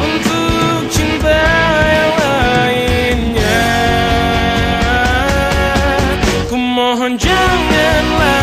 Untuk cinta yang lainnya Ku mohon janganlah